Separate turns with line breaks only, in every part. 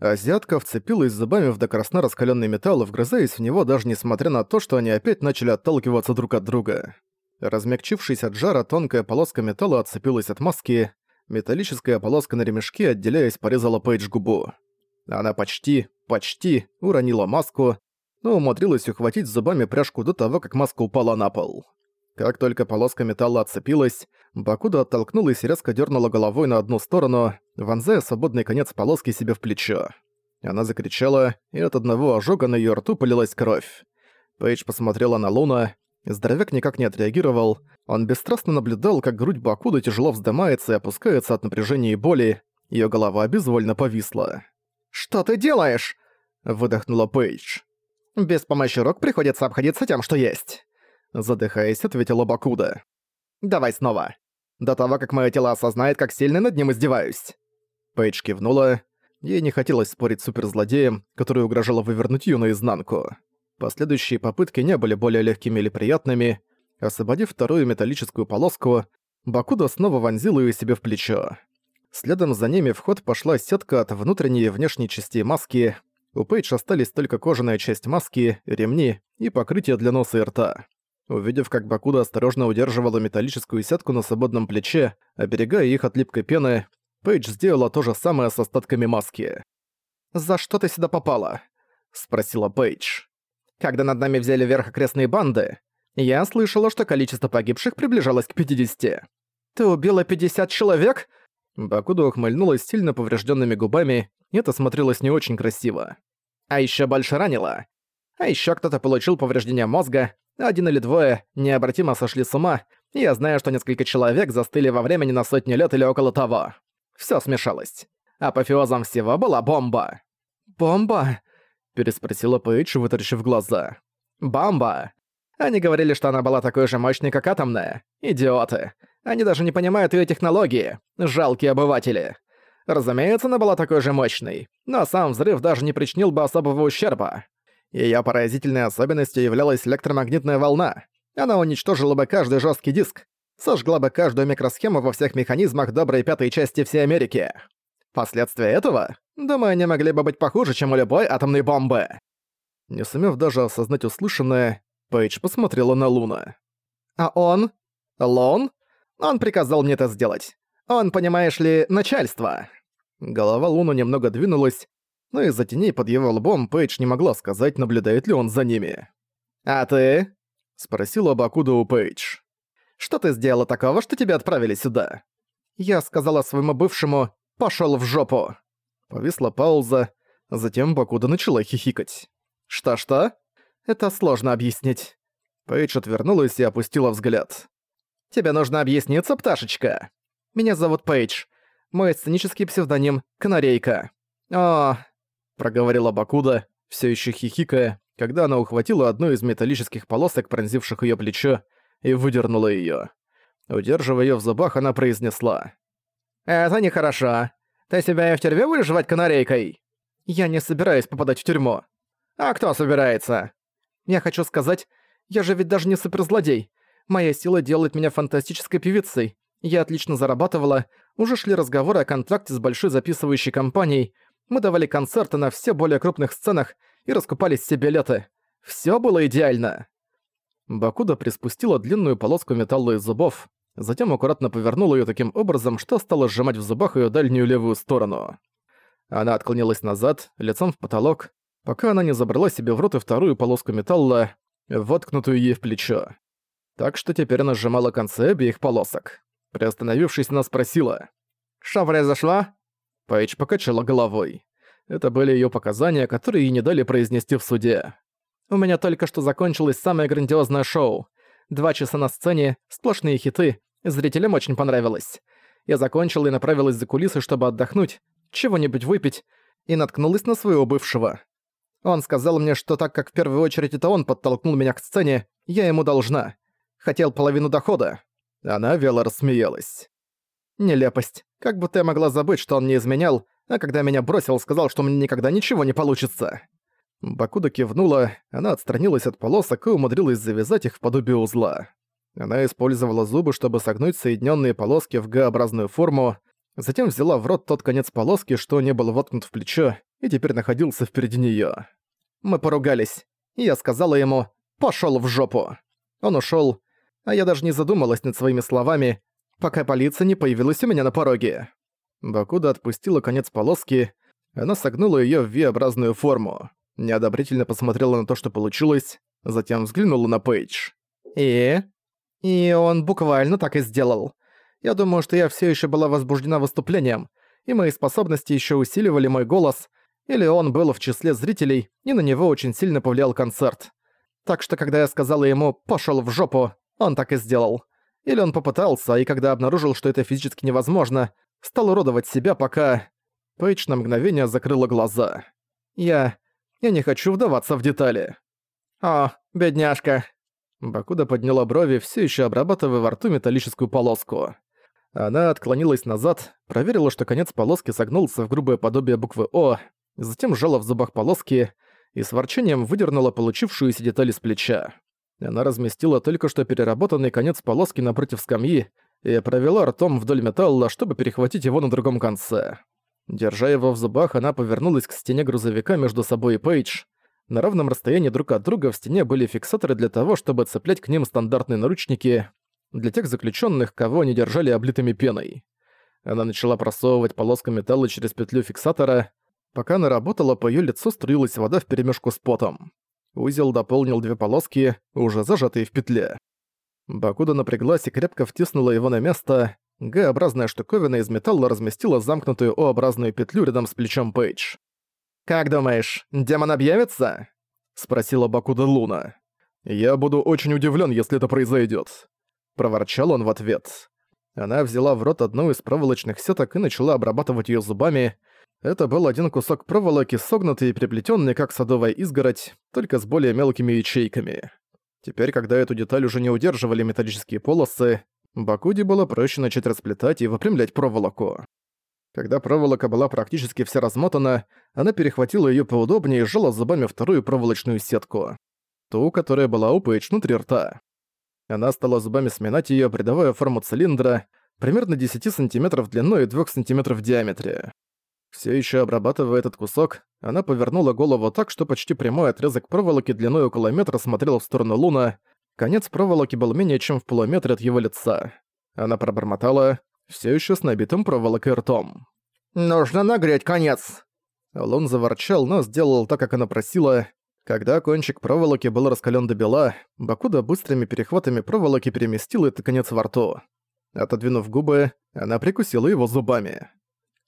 Азиатка вцепилась зубами в до красна раскалённый металл, вгрызаясь в него даже несмотря на то, что они опять начали отталкиваться друг от друга. Размягчившись от жара, тонкая полоска металла отцепилась от маски, металлическая полоска на ремешке, отделяясь, порезала Пейдж губу. Она почти, почти уронила маску, но умудрилась ухватить зубами пряжку до того, как маска упала на пол. Как только полоска металла отцепилась, Бакуда оттолкнулась и резко дернула головой на одну сторону, вонзая свободный конец полоски себе в плечо. Она закричала, и от одного ожога на её рту полилась кровь. Пейдж посмотрела на Луна. Здоровяк никак не отреагировал. Он бесстрастно наблюдал, как грудь Бакуда тяжело вздымается и опускается от напряжения и боли. Её голова безвольно повисла.
«Что ты делаешь?» — выдохнула Пейдж. «Без помощи рук приходится обходиться тем, что есть», — задыхаясь, ответила Бакуда. «Давай снова. До того, как моё тело осознает, как сильно над ним издеваюсь».
Пейдж кивнула. Ей не хотелось спорить с суперзлодеем, который угрожал вывернуть её наизнанку. Последующие попытки не были более легкими или приятными. Освободив вторую металлическую полоску, Бакуда снова вонзила её себе в плечо. Следом за ними в ход пошла сетка от внутренней и внешней частей маски. У Пейдж остались только кожаная часть маски, ремни и покрытие для носа и рта. Увидев, как Бакуда осторожно удерживала металлическую сетку на свободном плече, оберегая их от липкой пены, Пейдж сделала то же самое с остатками маски.
«За что ты сюда попала?» — спросила Пейдж. «Когда над нами взяли верх окрестные банды, я слышала, что количество погибших приближалось к 50. Ты убила 50 человек?»
Бакуда ухмыльнулась сильно поврежденными губами, и это смотрелось не очень красиво.
«А еще больше ранила. А еще кто-то получил повреждение мозга, один или двое необратимо сошли с ума, и я знаю, что несколько человек застыли во времени на сотни лет или около того. Всё смешалось. Апофеозом всего была бомба.
«Бомба?» — переспросила Пейдж, вытаращив глаза.
«Бомба!» Они говорили, что она была такой же мощной, как атомная. Идиоты. Они даже не понимают её технологии. Жалкие обыватели. Разумеется, она была такой же мощной, но сам взрыв даже не причинил бы особого ущерба. Её поразительной особенностью являлась электромагнитная волна. Она уничтожила бы каждый жесткий диск, сожгла бы каждую микросхему во всех механизмах доброй пятой части всей Америки. Последствия этого, думаю, они могли бы быть похуже, чем у любой атомной бомбы.
Не сумев даже осознать услышанное, Пейдж посмотрела на Луна.
«А он? Лон? Он приказал мне это сделать. Он, понимаешь ли, начальство».
Голова Луна немного двинулась, но из-за теней под его лбом Пейдж не могла сказать, наблюдает ли он за ними.
«А ты?»
— спросила Бакуда у Пейдж.
«Что ты сделала такого, что тебя отправили сюда?» Я сказала своему бывшему «пошёл в жопу».
Повисла пауза, затем Бакуда начала хихикать.
«Что-что?» «Это сложно объяснить».
Пейдж отвернулась и опустила взгляд.
«Тебе нужно объясниться, пташечка?» «Меня зовут Пейдж. Мой сценический псевдоним — Канарейка». «О,
проговорила Бакуда, все еще хихикая, когда она ухватила одну из металлических полосок, пронзивших ее плечо, и выдернула ее. Удерживая ее в зубах, она произнесла.
«Это нехорошо. Ты себя и в тюрьме будешь жевать канарейкой?» «Я не собираюсь попадать в тюрьму». «А кто собирается?» «Я хочу сказать, я же ведь даже не суперзлодей. Моя сила делает меня фантастической певицей. Я отлично зарабатывала, уже шли разговоры о контракте с большой записывающей компанией, мы давали концерты на все более крупных сценах и раскупались все билеты. Всё было идеально.
Бакуда приспустила длинную полоску металла из зубов, затем аккуратно повернула её таким образом, что стала сжимать в зубах её дальнюю левую сторону. Она отклонилась назад, лицом в потолок, пока она не забрала себе в рот и вторую полоску металла, воткнутую ей в плечо. Так что теперь она сжимала концы обеих полосок. Приостановившись, она спросила.
«Что произошло?»
Пейдж покачала головой. Это были её показания, которые ей не дали произнести в суде.
«У меня только что закончилось самое грандиозное шоу. Два часа на сцене, сплошные хиты, зрителям очень понравилось. Я закончила и направилась за кулисы, чтобы отдохнуть, чего-нибудь выпить, и наткнулась на своего бывшего. Он сказал мне, что так как в первую очередь это он подтолкнул меня к сцене, я ему должна. Хотел половину дохода».
Она вяло рассмеялась.
Нелепость. Как будто я могла забыть, что он не изменял, а когда меня бросил, сказал, что мне никогда ничего не получится.
Бакуда кивнула, она отстранилась от полосок и умудрилась завязать их в подобие узла. Она использовала зубы, чтобы согнуть соединенные полоски в Г-образную форму, затем взяла в рот тот конец полоски, что не был воткнут в плечо, и теперь находился впереди неё.
Мы поругались, и я сказала ему «пошёл в жопу». Он ушёл, а я даже не задумалась над своими словами, пока полиция не появилась у меня на пороге.
Бакуда отпустила конец полоски, она согнула её в V-образную форму, неодобрительно посмотрела на то, что получилось, затем взглянула на Пейдж.
«И?» «И он буквально так и сделал. Я думаю, что я всё ещё была возбуждена выступлением, и мои способности ещё усиливали мой голос, или он был в числе зрителей, и на него очень сильно повлиял концерт. Так что когда я сказала ему «пошёл в жопу», он так и сделал. Или он попытался, и когда обнаружил, что это физически невозможно, стал уродовать себя, пока... Пейдж на мгновение закрыла глаза. Я... я не хочу вдаваться в детали. «О, бедняжка!» Бакуда подняла брови, все еще обрабатывая во рту металлическую полоску. Она отклонилась назад, проверила, что конец полоски согнулся в грубое подобие буквы «О», затем сжала в зубах полоски и с ворчанием выдернула получившуюся деталь из плеча. Она разместила только что переработанный конец полоски напротив скамьи и провела ртом вдоль металла, чтобы перехватить его на другом конце. Держа его в зубах, она повернулась к стене грузовика между собой и Пейдж. На равном расстоянии друг от друга в стене были фиксаторы для того, чтобы цеплять к ним стандартные наручники для тех заключенных, кого они держали облитыми пеной. Она начала просовывать полоску металла через петлю фиксатора. Пока она работала, по ее лицу струилась вода вперемешку с потом. Узел дополнил две полоски, уже зажатые в петле. Бакуда напряглась и крепко втиснула его на место. Г-образная штуковина из металла разместила замкнутую О-образную петлю рядом с плечом Пейдж. «Как думаешь, демон объявится?» — спросила Бакуда Луна. «Я буду очень удивлен, если это произойдет. проворчал он в ответ. Она взяла в рот одну из проволочных сеток и начала обрабатывать ее зубами. Это был один кусок проволоки, согнутый и приплетенный, как садовая изгородь, только с более мелкими ячейками. Теперь, когда эту деталь уже не удерживали металлические полосы, Бакуди было проще начать расплетать и выпрямлять проволоку. Когда проволока была практически вся размотана, она перехватила её поудобнее и сжала зубами вторую проволочную сетку. Ту, которая была у Пейдж внутри рта. Она стала зубами сминать её, придавая форму цилиндра, примерно 10 сантиметров длиной и 2 сантиметров в диаметре. Все еще обрабатывая этот кусок, она повернула голову так, что почти прямой отрезок проволоки длиной около метра смотрел в сторону Луна. Конец проволоки был менее чем в полуметре от его лица. Она пробормотала, все еще с набитым проволокой ртом. «Нужно нагреть конец!» Лун заворчал, но сделал так, как она просила. Когда кончик проволоки был раскален до бела, Бакуда быстрыми перехватами проволоки переместил этот конец во рту. Отодвинув губы, она прикусила его зубами.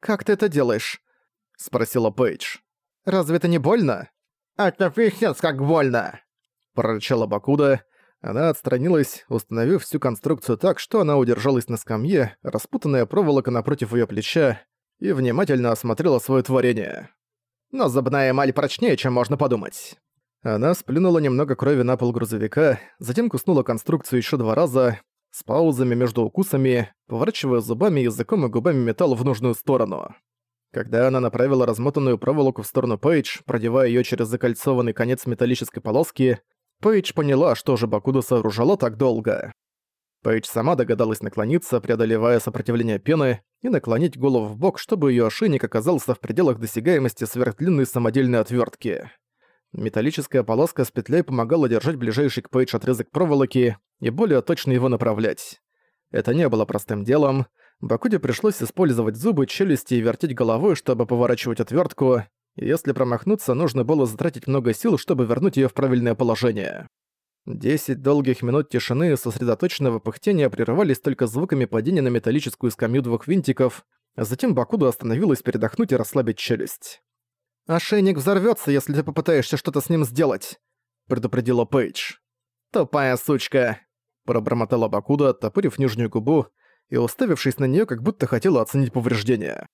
«Как ты это делаешь?» — спросила Пейдж. «Разве это не больно?» «Это пиздец как больно!» — прорычала Бакуда. Она отстранилась, установив всю конструкцию так, что она удержалась на скамье, распутанная проволока напротив её плеча, и внимательно осмотрела своё творение. «Но зубная эмаль прочнее, чем можно подумать». Она сплюнула немного крови на пол грузовика, затем куснула конструкцию ещё два раза, с паузами между укусами, поворачивая зубами, языком и губами металл в нужную сторону. Когда она направила размотанную проволоку в сторону Пейдж, продевая её через закольцованный конец металлической полоски, Пейдж поняла, что же Бакуда сооружала так долго. Пейдж сама догадалась наклониться, преодолевая сопротивление пены, и наклонить голову в бок, чтобы её ошейник оказался в пределах досягаемости сверхдлинной самодельной отвёртки. Металлическая полоска с петлей помогала держать ближайший к Пейдж отрезок проволоки и более точно его направлять. Это не было простым делом. Бакуде пришлось использовать зубы, челюсти и вертеть головой, чтобы поворачивать отвертку. Если промахнуться, нужно было затратить много сил, чтобы вернуть ее в правильное положение. Десять долгих минут тишины и сосредоточенного пыхтения прерывались только звуками падения на металлическую скамью двух винтиков, а затем Бакуда остановилась передохнуть и расслабить челюсть. «Ошейник взорвётся, если ты попытаешься что-то с ним сделать», — предупредила Пейдж. «Тупая сучка», — пробормотала Бакуда, оттопырив нижнюю губу и уставившись на неё, как будто хотела оценить повреждения.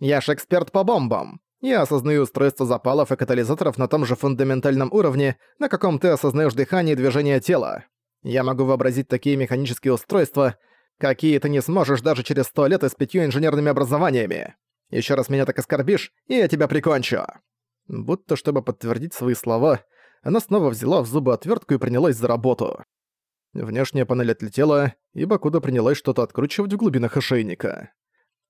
«Я ж эксперт по бомбам. Я осознаю устройство запалов и катализаторов на том же фундаментальном уровне, на каком ты осознаешь дыхание и движение тела. Я могу вообразить такие механические устройства, какие ты не сможешь даже через сто лет и с пятью инженерными образованиями. Еще раз меня так оскорбишь, и я тебя прикончу!» Будто чтобы подтвердить свои слова, она снова взяла в зубы отвертку и принялась за работу. Внешняя панель отлетела, и Бакуда принялась что-то откручивать в глубинах ошейника.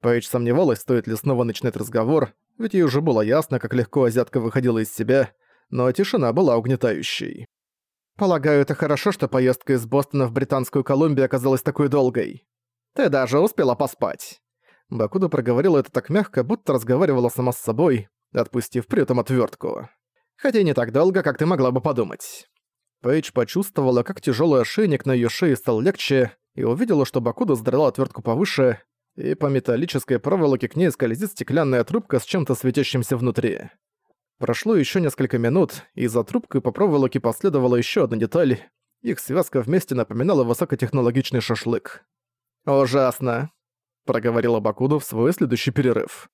Пейдж сомневалась, стоит ли снова начинать разговор, ведь ей уже было ясно, как легко азиатка выходила из себя, но тишина была угнетающей.
«Полагаю, это хорошо, что поездка из Бостона в Британскую Колумбию оказалась такой долгой. Ты даже успела поспать».
Бакуда проговорила это так мягко, будто разговаривала сама с собой, отпустив при этом отвертку.
«Хотя не так долго, как ты могла бы подумать».
Пейдж почувствовала, как тяжелый ошейник на ее шее стал легче, и увидела, что Бакуда задрала отвертку повыше, и по металлической проволоке к ней скользит стеклянная трубка с чем-то светящимся внутри. Прошло еще несколько минут, и за трубкой по проволоке последовала еще одна деталь. Их связка вместе напоминала высокотехнологичный шашлык.
«Ужасно», — проговорила Бакуду в свой следующий перерыв.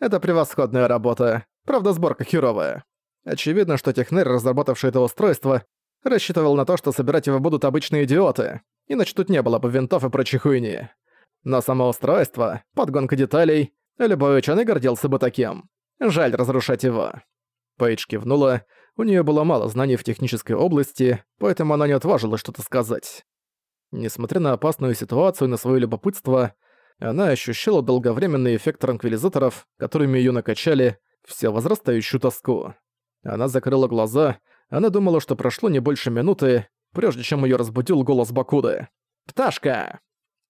«Это превосходная работа. Правда, сборка херовая. Очевидно, что технарь, разработавший это устройство, рассчитывал на то, что собирать его будут обычные идиоты, иначе тут не было бы винтов и прочей хуйни. Но само устройство, подгонка деталей, любой ученый гордился бы таким. Жаль разрушать его.
Пейдж кивнула, у нее было мало знаний в технической области, поэтому она не отважилась что-то сказать. Несмотря на опасную ситуацию и на свое любопытство, она ощущала долговременный эффект транквилизаторов, которыми ее накачали, все возрастающую тоску. Она закрыла глаза, она думала, что прошло не больше минуты, прежде чем ее разбудил голос Бакуды. «Пташка!»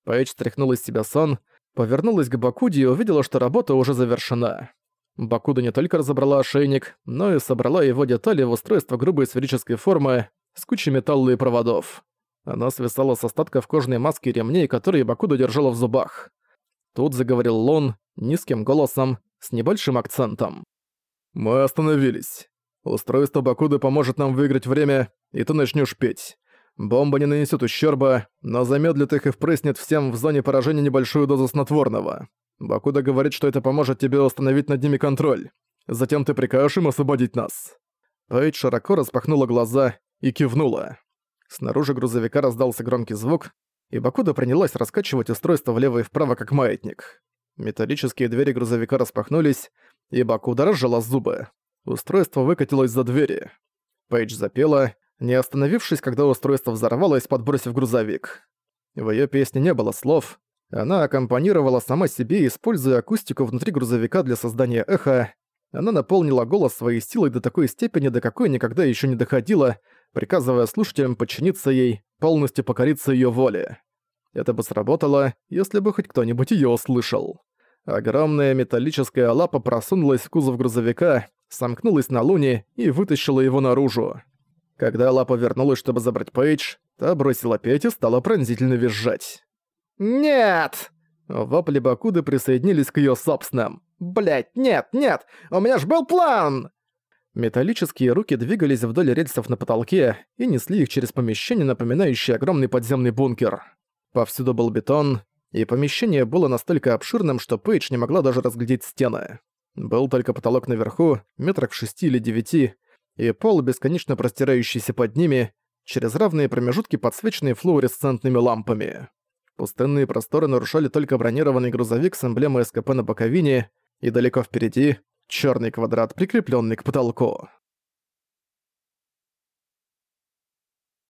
Пейдж стряхнул из себя сон, повернулась к Бакуде и увидела, что работа уже завершена. Бакуда не только разобрала ошейник, но и собрала его детали в устройство грубой сферической формы с кучей металла и проводов. Она свисала с остатков кожаной маски и ремней, которые Бакуда держала в зубах. Тут заговорил Лон, низким голосом, с небольшим акцентом. «Мы остановились. Устройство Бакуды поможет нам выиграть время, и ты начнешь петь. Бомба не нанесет ущерба, но замедлит их и впрыснет всем в зоне поражения небольшую дозу снотворного. Бакуда говорит, что это поможет тебе установить над ними контроль. Затем ты прикажешь им освободить нас». Пейдж широко распахнула глаза и кивнула. Снаружи грузовика раздался громкий звук, и Бакуда принялась раскачивать устройство влево и вправо, как маятник. Металлические двери грузовика распахнулись, и Бакуда разжала зубы. Устройство выкатилось за двери. Пейдж запела, не остановившись, когда устройство взорвалось, подбросив грузовик. В её песне не было слов. Она аккомпанировала сама себе, используя акустику внутри грузовика для создания эха. Она наполнила голос своей силой до такой степени, до какой никогда ещё не доходила, приказывая слушателям подчиниться ей, полностью покориться её воле. Это бы сработало, если бы хоть кто-нибудь её услышал. Огромная металлическая лапа просунулась в кузов грузовика, сомкнулась на луне и вытащила его наружу. Когда лапа вернулась, чтобы забрать Пейдж, та бросила петь и стала пронзительно визжать.
«Нет!»
Вопли Бакуды присоединились к её собственным.
«Блядь, нет, нет! У меня ж был план!»
Металлические руки двигались вдоль рельсов на потолке и несли их через помещение, напоминающее огромный подземный бункер. Повсюду был бетон, и помещение было настолько обширным, что Пейдж не могла даже разглядеть стены. Был только потолок наверху, метрах в шести или девяти, и пол, бесконечно простирающийся под ними, через равные промежутки подсвеченные флуоресцентными лампами. Пустынные просторы нарушали только бронированный грузовик с эмблемой СКП на боковине, и далеко впереди — черный квадрат, прикрепленный к потолку.